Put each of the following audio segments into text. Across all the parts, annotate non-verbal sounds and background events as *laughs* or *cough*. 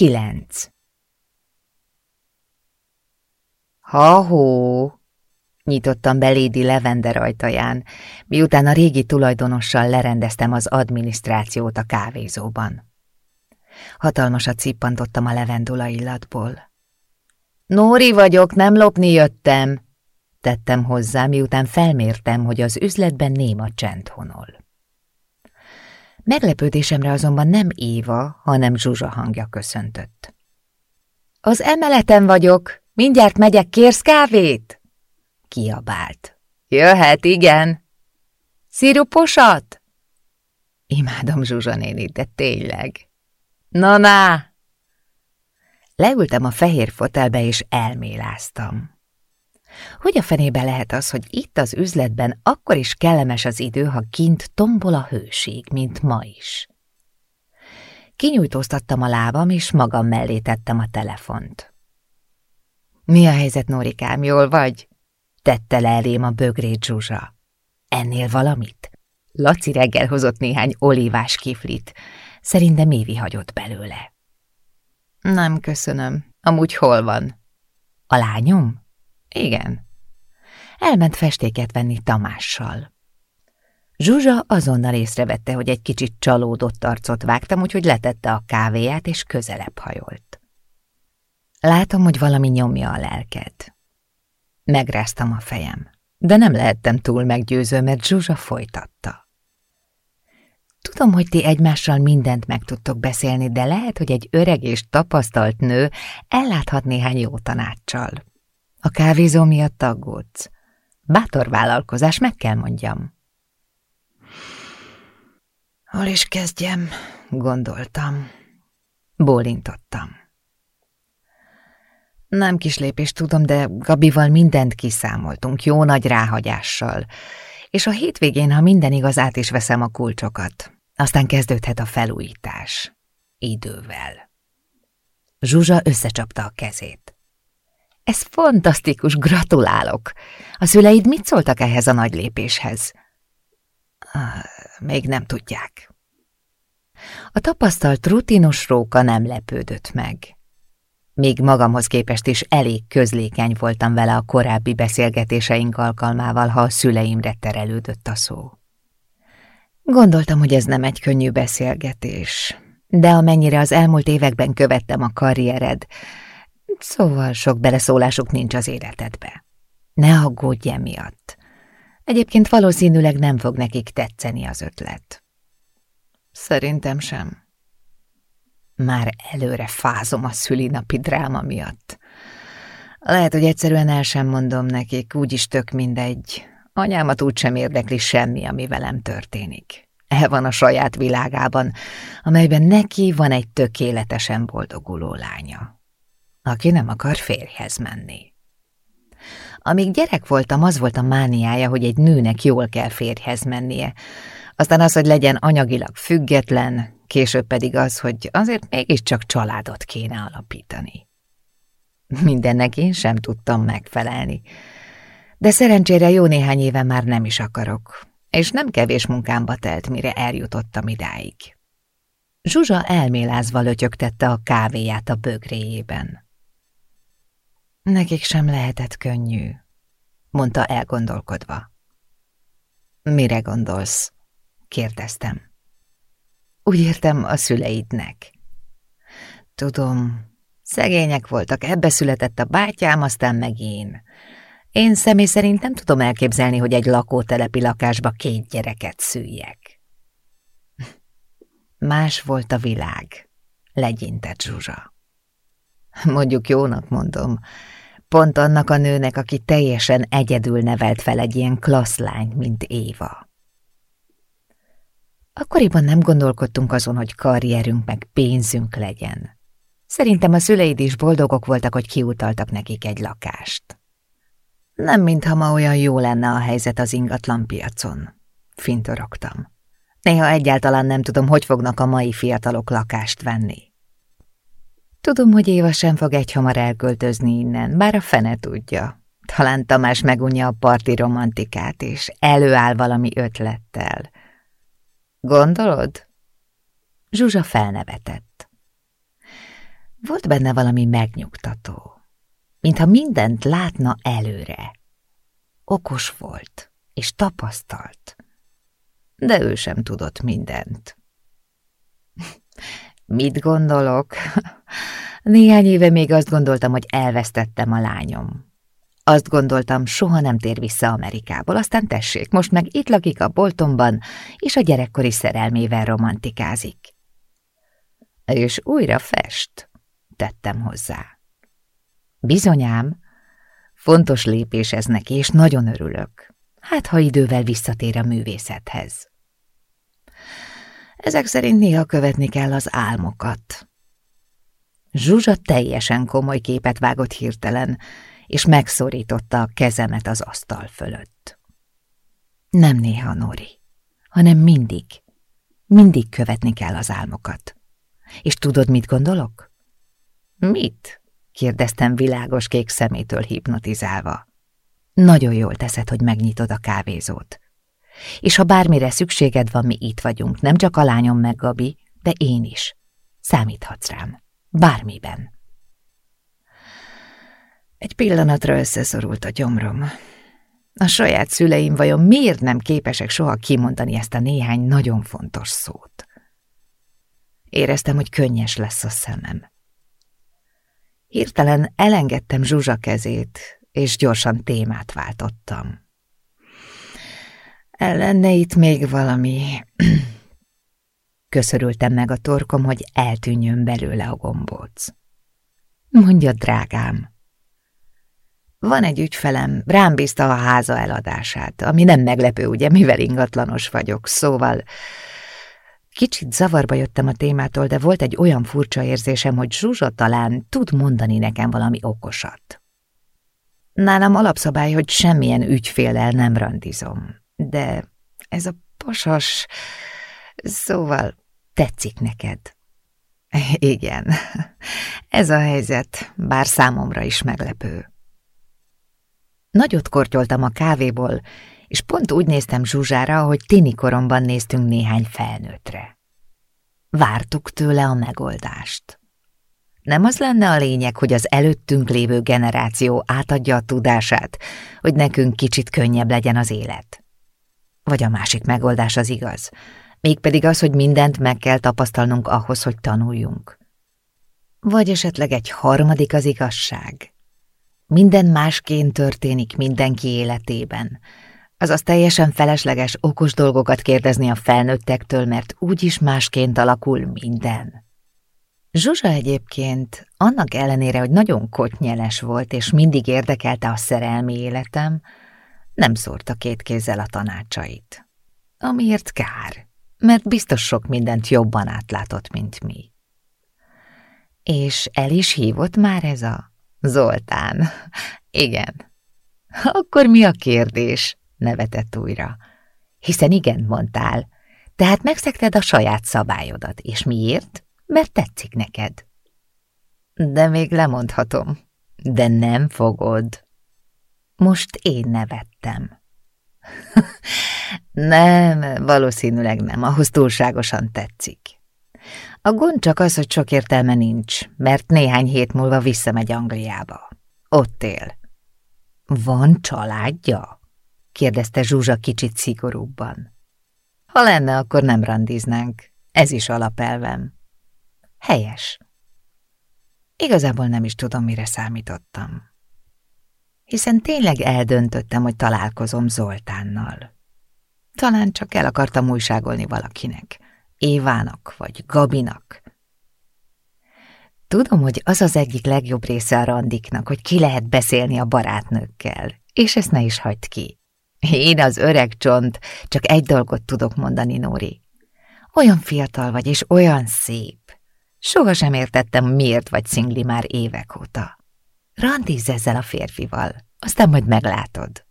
9. Ha-hó! Nyitottam be Lady ajtaján, miután a régi tulajdonossal lerendeztem az adminisztrációt a kávézóban. Hatalmasat cippantottam a levendula illatból. Nóri vagyok, nem lopni jöttem, tettem hozzá, miután felmértem, hogy az üzletben néma csend honol. Meglepődésemre azonban nem Éva, hanem Zsuzsa hangja köszöntött. Az emeleten vagyok, mindjárt megyek, kérsz kávét? Kiabált. Jöhet, igen. Sziruposat? Imádom Zsuzsa nénit, de tényleg. Na-na! Leültem a fehér fotelbe, és elméláztam. Hogy a fenébe lehet az, hogy itt az üzletben akkor is kellemes az idő, ha kint tombol a hőség, mint ma is? Kinyújtóztattam a lábam, és magam mellé tettem a telefont. Mi a helyzet, Norikám, jól vagy? Tette le elém a bögrét Zsuzsa. Ennél valamit? Laci reggel hozott néhány olívás kiflit. Szerintem Évi hagyott belőle. Nem köszönöm. Amúgy hol van? A lányom? Igen. Elment festéket venni Tamással. Zsuzsa azonnal észrevette, hogy egy kicsit csalódott arcot vágtam, úgyhogy letette a kávéját, és közelebb hajolt. Látom, hogy valami nyomja a lelked. Megráztam a fejem, de nem lehettem túl meggyőző, mert Zsuzsa folytatta. Tudom, hogy ti egymással mindent meg tudtok beszélni, de lehet, hogy egy öreg és tapasztalt nő elláthat néhány jó tanácssal. A kávézó miatt aggódsz. Bátor vállalkozás, meg kell mondjam. Hol is kezdjem, gondoltam. Bólintottam. Nem kis lépés, tudom, de Gabival mindent kiszámoltunk, jó nagy ráhagyással. És a hétvégén, ha minden igaz, át is veszem a kulcsokat. Aztán kezdődhet a felújítás. Idővel. Zsuzsa összecsapta a kezét. Ez fantasztikus, gratulálok! A szüleid mit szóltak ehhez a nagy lépéshez? Még nem tudják. A tapasztalt rutinos róka nem lepődött meg. Még magamhoz képest is elég közlékeny voltam vele a korábbi beszélgetéseink alkalmával, ha a szüleimre terelődött a szó. Gondoltam, hogy ez nem egy könnyű beszélgetés, de amennyire az elmúlt években követtem a karriered, Szóval sok beleszólásuk nincs az életedbe. Ne aggódj emiatt. Egyébként valószínűleg nem fog nekik tetszeni az ötlet. Szerintem sem. Már előre fázom a szülinapi dráma miatt. Lehet, hogy egyszerűen el sem mondom nekik, úgyis tök mindegy. Anyámat úgysem érdekli semmi, ami velem történik. El van a saját világában, amelyben neki van egy tökéletesen boldoguló lánya aki nem akar férjhez menni. Amíg gyerek voltam, az volt a mániája, hogy egy nőnek jól kell férjhez mennie. Aztán az, hogy legyen anyagilag független, később pedig az, hogy azért mégiscsak családot kéne alapítani. Mindennek én sem tudtam megfelelni. De szerencsére jó néhány éve már nem is akarok, és nem kevés munkámba telt, mire eljutottam idáig. Zsuzsa elmélázva lötyögtette a kávéját a bögréjében. Nekik sem lehetett könnyű, mondta elgondolkodva. Mire gondolsz? kérdeztem. Úgy értem a szüleidnek. Tudom, szegények voltak, ebbe született a bátyám, aztán meg én. Én személy szerint nem tudom elképzelni, hogy egy lakótelepi lakásba két gyereket szüljek. *laughs* Más volt a világ, legyintett Zsuzsa. *laughs* Mondjuk jónak mondom, pont annak a nőnek, aki teljesen egyedül nevelt fel egy ilyen klassz lány, mint Éva. Akkoriban nem gondolkodtunk azon, hogy karrierünk meg pénzünk legyen. Szerintem a szüleid is boldogok voltak, hogy kiutaltak nekik egy lakást. Nem mintha ma olyan jó lenne a helyzet az ingatlan piacon. Fintorogtam. Néha egyáltalán nem tudom, hogy fognak a mai fiatalok lakást venni. Tudom, hogy Éva sem fog egyhamar elköltözni innen, bár a fene tudja. Talán Tamás megunja a parti romantikát, és előáll valami ötlettel. Gondolod? Zsuzsa felnevetett. Volt benne valami megnyugtató, mintha mindent látna előre. Okos volt, és tapasztalt, de ő sem tudott mindent. *laughs* Mit gondolok? *laughs* Néhány éve még azt gondoltam, hogy elvesztettem a lányom. Azt gondoltam, soha nem tér vissza Amerikából, aztán tessék, most meg itt lakik a boltomban, és a gyerekkori szerelmével romantikázik. És újra fest, tettem hozzá. Bizonyám, fontos lépés ez neki, és nagyon örülök. Hát, ha idővel visszatér a művészethez. Ezek szerint néha követni kell az álmokat. Zsuzsa teljesen komoly képet vágott hirtelen, és megszorította a kezemet az asztal fölött. Nem néha, Nori, hanem mindig. Mindig követni kell az álmokat. És tudod, mit gondolok? Mit? kérdeztem világos kék szemétől hipnotizálva. Nagyon jól teszed, hogy megnyitod a kávézót. És ha bármire szükséged van, mi itt vagyunk, nem csak a lányom meg Gabi, de én is. Számíthatsz rám. Bármiben. Egy pillanatra összeszorult a gyomrom. A saját szüleim vajon miért nem képesek soha kimondani ezt a néhány nagyon fontos szót? Éreztem, hogy könnyes lesz a szemem. Hirtelen elengedtem Zsuzsa kezét, és gyorsan témát váltottam. Lenne itt még valami... *clears throat* Köszörültem meg a torkom, hogy eltűnjön belőle a gombóc. Mondja, drágám. Van egy ügyfelem, rám bízta a háza eladását, ami nem meglepő, ugye, mivel ingatlanos vagyok, szóval... Kicsit zavarba jöttem a témától, de volt egy olyan furcsa érzésem, hogy Zsuzsa talán tud mondani nekem valami okosat. Nálam alapszabály, hogy semmilyen ügyféllel nem randizom de ez a pasas, szóval tetszik neked. *laughs* Igen, ez a helyzet, bár számomra is meglepő. Nagyot kortyoltam a kávéból, és pont úgy néztem Zsuzsára, hogy tini koromban néztünk néhány felnőttre. Vártuk tőle a megoldást. Nem az lenne a lényeg, hogy az előttünk lévő generáció átadja a tudását, hogy nekünk kicsit könnyebb legyen az élet? Vagy a másik megoldás az igaz, mégpedig az, hogy mindent meg kell tapasztalnunk ahhoz, hogy tanuljunk. Vagy esetleg egy harmadik az igazság. Minden másként történik mindenki életében, azaz teljesen felesleges okos dolgokat kérdezni a felnőttektől, mert úgyis másként alakul minden. Zsuzsa egyébként, annak ellenére, hogy nagyon kotnyeles volt, és mindig érdekelte a szerelmi életem, nem szórta két kézzel a tanácsait. Amiért kár, mert biztos sok mindent jobban átlátott, mint mi. És el is hívott már ez a Zoltán? *laughs* Igen. Akkor mi a kérdés? nevetett újra. Hiszen igen, mondtál. Tehát megszekted a saját szabályodat. És miért? Mert tetszik neked. De még lemondhatom. De nem fogod. Most én nevettem. *laughs* nem, valószínűleg nem, ahhoz túlságosan tetszik. A gond csak az, hogy sok értelme nincs, mert néhány hét múlva visszamegy Angliába. Ott él. Van családja? kérdezte Zsuzsa kicsit szigorúbban. Ha lenne, akkor nem randiznánk. Ez is alapelvem. Helyes. Igazából nem is tudom, mire számítottam hiszen tényleg eldöntöttem, hogy találkozom Zoltánnal. Talán csak el akartam újságolni valakinek, Évának vagy Gabinak. Tudom, hogy az az egyik legjobb része a randiknak, hogy ki lehet beszélni a barátnőkkel, és ezt ne is hagyd ki. Én az öreg csont, csak egy dolgot tudok mondani, Nóri. Olyan fiatal vagy, és olyan szép. Soha sem értettem, miért vagy szingli már évek óta. Randízz ezzel a férfival, aztán majd meglátod.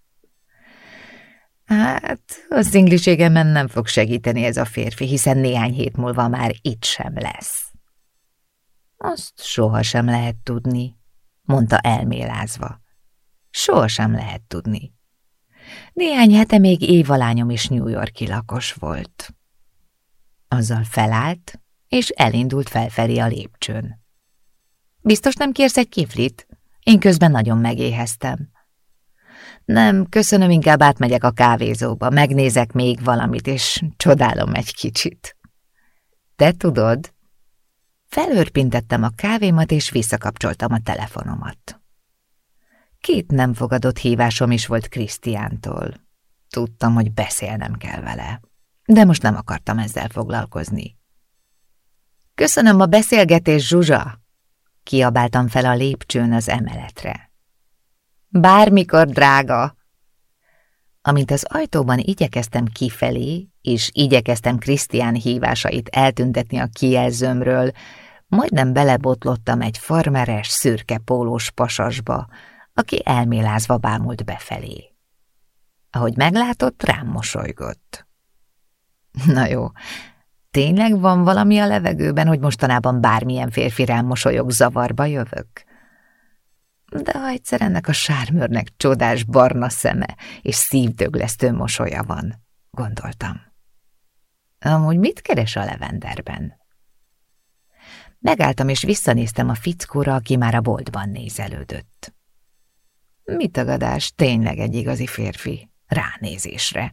Hát, a szingliségemen nem fog segíteni ez a férfi, hiszen néhány hét múlva már itt sem lesz. Azt sohasem lehet tudni, mondta elmélázva. Sohasem lehet tudni. Néhány hete még évalányom is New Yorki lakos volt. Azzal felállt, és elindult felfelé a lépcsőn. Biztos nem kérsz egy kiflit? Én közben nagyon megéheztem. Nem, köszönöm, inkább átmegyek a kávézóba, megnézek még valamit, és csodálom egy kicsit. Te tudod? Felörpintettem a kávémat, és visszakapcsoltam a telefonomat. Két nem fogadott hívásom is volt Krisztiántól. Tudtam, hogy beszélnem kell vele, de most nem akartam ezzel foglalkozni. Köszönöm a beszélgetés, Zsuzsa! Kiabáltam fel a lépcsőn az emeletre. Bármikor, drága! Amint az ajtóban igyekeztem kifelé, és igyekeztem Krisztián hívásait eltüntetni a kijelzőmről, majdnem belebotlottam egy farmeres, szürke pólós pasasba, aki elmélázva bámult befelé. Ahogy meglátott, rám mosolygott. Na jó, tényleg van valami a levegőben, hogy mostanában bármilyen férfi rám mosolyog, zavarba jövök? De ha egyszer ennek a sármőrnek csodás barna szeme és szívdöglesztő mosolya van, gondoltam. Amúgy mit keres a levenderben? Megálltam és visszanéztem a fickóra, aki már a boltban nézelődött. Mi tagadás, tényleg egy igazi férfi, ránézésre.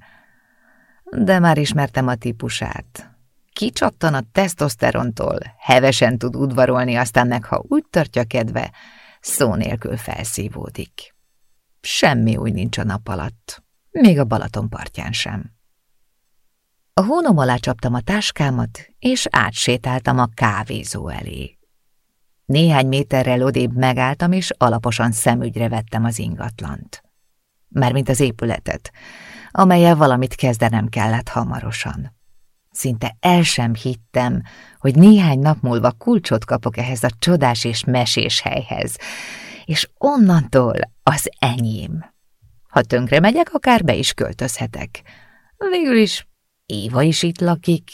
De már ismertem a típusát. Kicsattan a tesztoszterontól, hevesen tud udvarolni, aztán meg, ha úgy tartja kedve, szó nélkül felszívódik. Semmi új nincs a nap alatt, még a Balaton partján sem. A hónom alá csaptam a táskámat, és átsétáltam a kávézó elé. Néhány méterrel odébb megálltam, és alaposan szemügyre vettem az ingatlant. Mármint az épületet, amelyel valamit kezdenem kellett hamarosan. Szinte el sem hittem, hogy néhány nap múlva kulcsot kapok ehhez a csodás és mesés helyhez, és onnantól az enyém. Ha tönkre megyek, akár be is költözhetek. Végül is Éva is itt lakik.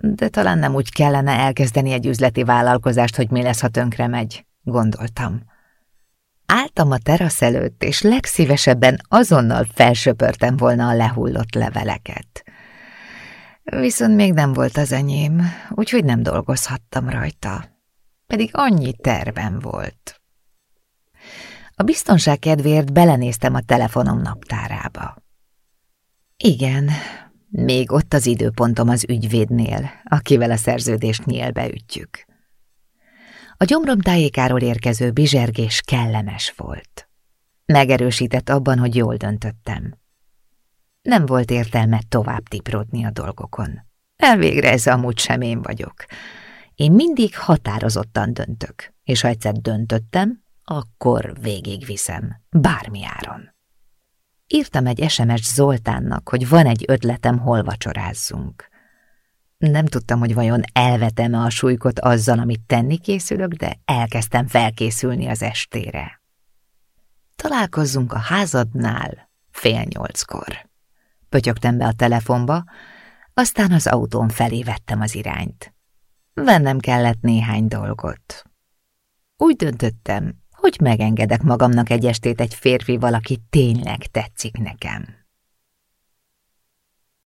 De talán nem úgy kellene elkezdeni egy üzleti vállalkozást, hogy mi lesz, ha tönkre megy, gondoltam. Álltam a terasz előtt, és legszívesebben azonnal felsöpörtem volna a lehullott leveleket. Viszont még nem volt az enyém, úgyhogy nem dolgozhattam rajta. Pedig annyi tervem volt. A biztonság kedvéért belenéztem a telefonom naptárába. Igen, még ott az időpontom az ügyvédnél, akivel a szerződést nyílbe ütjük. A gyomrom tájékáról érkező bizsergés kellemes volt. Megerősített abban, hogy jól döntöttem. Nem volt értelme tovább tiprodni a dolgokon. Elvégre ez amúgy sem én vagyok. Én mindig határozottan döntök, és ha egyszer döntöttem, akkor végigviszem, bármi áron. Írtam egy SMS Zoltánnak, hogy van egy ötletem, hol vacsorázzunk. Nem tudtam, hogy vajon elvetem-e a súlykot azzal, amit tenni készülök, de elkezdtem felkészülni az estére. Találkozzunk a házadnál fél nyolckor. Pötyögtem be a telefonba, aztán az autón felé vettem az irányt. Vennem kellett néhány dolgot. Úgy döntöttem, hogy megengedek magamnak egy estét egy férfi valaki tényleg tetszik nekem.